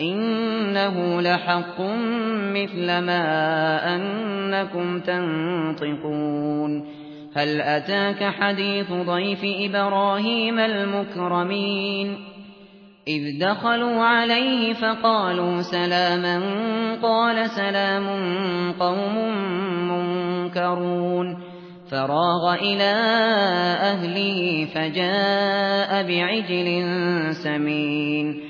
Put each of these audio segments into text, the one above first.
إنه لحق مثل ما أنكم تنطقون. هل أتاك حديث ضيف إبراهيم المكرمين؟ إذ دخلوا عليه فقالوا سلاما قال سلام قوم منكرون. فراغ إلى أهله فجاء بعجل سمين.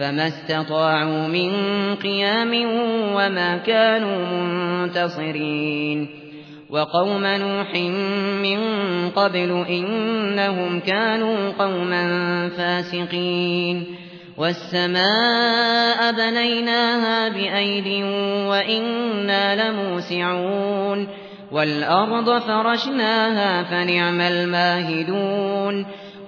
فما استطاعوا من قيام وما كانوا منتصرين وقوم نوح من قبل إنهم كانوا قوما فاسقين والسماء بنيناها بأيد وإنا لموسعون والأرض فرشناها فنعم الماهدون